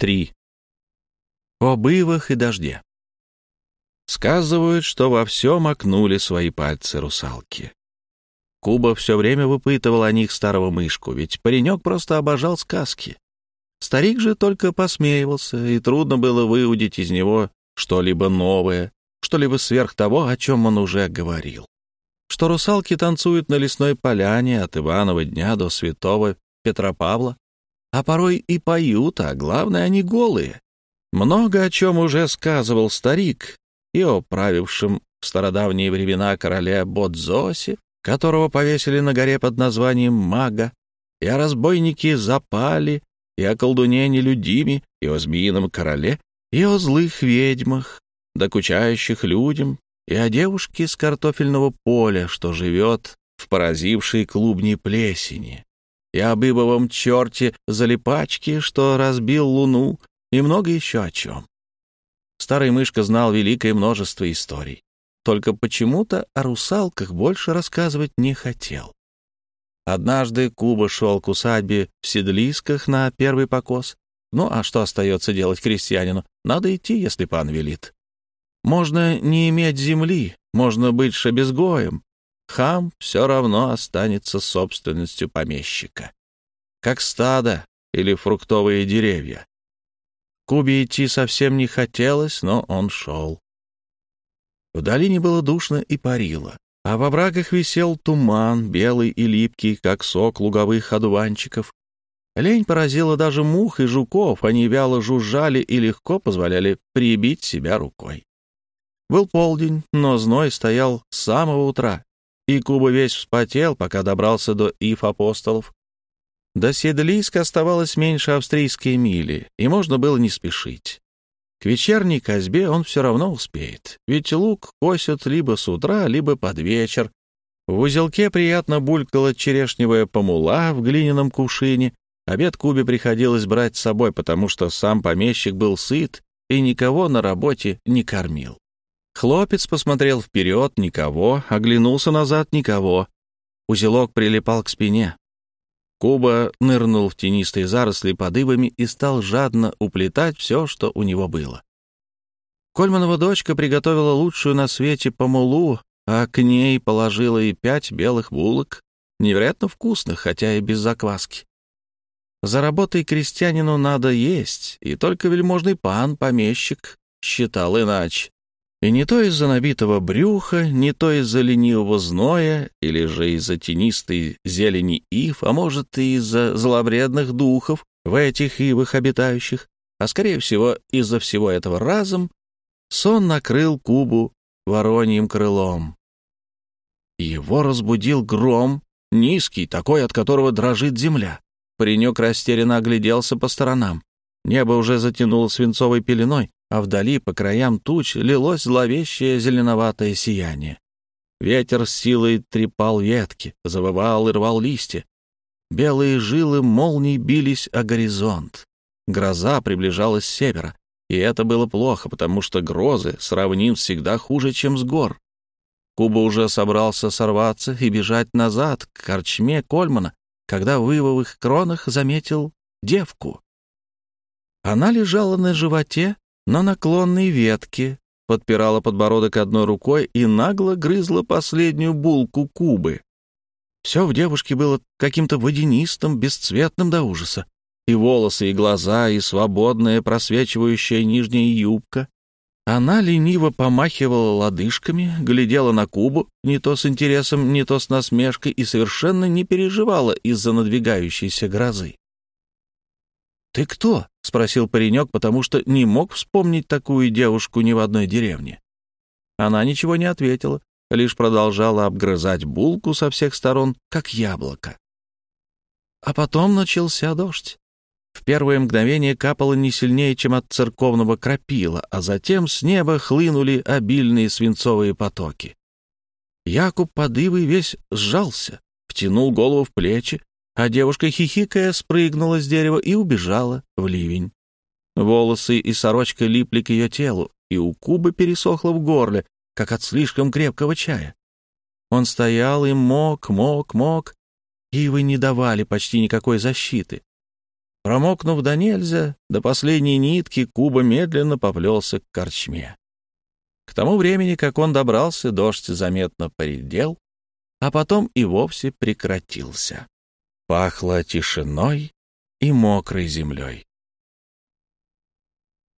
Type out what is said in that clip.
3. Об ивах и дожде. Сказывают, что во всем окнули свои пальцы русалки. Куба все время выпытывал о них старого мышку, ведь паренек просто обожал сказки. Старик же только посмеивался, и трудно было выудить из него что-либо новое, что-либо сверх того, о чем он уже говорил. Что русалки танцуют на лесной поляне от Иванова дня до святого Петропавла, а порой и поют, а главное, они голые. Много о чем уже сказывал старик и о правившем в стародавние времена короле Бодзосе, которого повесили на горе под названием Мага, и о разбойнике Запали, и о колдуне Нелюдиме, и о змеином короле, и о злых ведьмах, докучающих людям, и о девушке с картофельного поля, что живет в поразившей клубни плесени, и об ибовом черте залипачке, что разбил луну, и много еще о чем. Старый мышка знал великое множество историй, только почему-то о русалках больше рассказывать не хотел. Однажды Куба шел к усадьбе в Седлисках на первый покос. Ну, а что остается делать крестьянину? Надо идти, если пан велит. Можно не иметь земли, можно быть шабезгоем. Хам все равно останется собственностью помещика. Как стадо или фруктовые деревья. Кубе идти совсем не хотелось, но он шел. В долине было душно и парило, а во врагах висел туман, белый и липкий, как сок луговых одуванчиков. Лень поразила даже мух и жуков, они вяло жужжали и легко позволяли прибить себя рукой. Был полдень, но зной стоял с самого утра, и Куба весь вспотел, пока добрался до Ив апостолов. До Седлийска оставалось меньше австрийской мили, и можно было не спешить. К вечерней козьбе он все равно успеет, ведь лук косят либо с утра, либо под вечер. В узелке приятно булькала черешневая помула в глиняном кувшине. Обед Кубе приходилось брать с собой, потому что сам помещик был сыт и никого на работе не кормил. Хлопец посмотрел вперед — никого, оглянулся назад — никого. Узелок прилипал к спине. Куба нырнул в тенистые заросли под ивами и стал жадно уплетать все, что у него было. Кольманова дочка приготовила лучшую на свете помулу, а к ней положила и пять белых булок, невероятно вкусных, хотя и без закваски. За работой крестьянину надо есть, и только вельможный пан, помещик, считал иначе. И не то из-за набитого брюха, не то из-за ленивого зноя, или же из-за тенистой зелени ив, а может, и из-за зловредных духов в этих ивах обитающих, а, скорее всего, из-за всего этого разом, сон накрыл Кубу вороньим крылом. Его разбудил гром, низкий, такой, от которого дрожит земля. Паренек растерянно огляделся по сторонам. Небо уже затянуло свинцовой пеленой, а вдали по краям туч лилось зловещее зеленоватое сияние. Ветер с силой трепал ветки, завывал и рвал листья. Белые жилы молний бились о горизонт. Гроза приближалась с севера, и это было плохо, потому что грозы с равнин всегда хуже, чем с гор. Куба уже собрался сорваться и бежать назад к корчме Кольмана, когда в ивовых кронах заметил девку. Она лежала на животе, на наклонной ветке, подпирала подбородок одной рукой и нагло грызла последнюю булку кубы. Все в девушке было каким-то водянистым, бесцветным до ужаса. И волосы, и глаза, и свободная просвечивающая нижняя юбка. Она лениво помахивала лодыжками, глядела на Кубу, не то с интересом, не то с насмешкой, и совершенно не переживала из-за надвигающейся грозы. «Ты кто?» — спросил паренек, потому что не мог вспомнить такую девушку ни в одной деревне. Она ничего не ответила, лишь продолжала обгрызать булку со всех сторон, как яблоко. А потом начался дождь. В первое мгновение капало не сильнее, чем от церковного крапила, а затем с неба хлынули обильные свинцовые потоки. Якуб подывый весь сжался, втянул голову в плечи, а девушка, хихикая, спрыгнула с дерева и убежала в ливень. Волосы и сорочка липли к ее телу, и у Кубы пересохло в горле, как от слишком крепкого чая. Он стоял и мог, мог, мог. Ивы не давали почти никакой защиты. Промокнув до нельзя, до последней нитки Куба медленно поплелся к корчме. К тому времени, как он добрался, дождь заметно поредел, а потом и вовсе прекратился. Пахло тишиной и мокрой землей.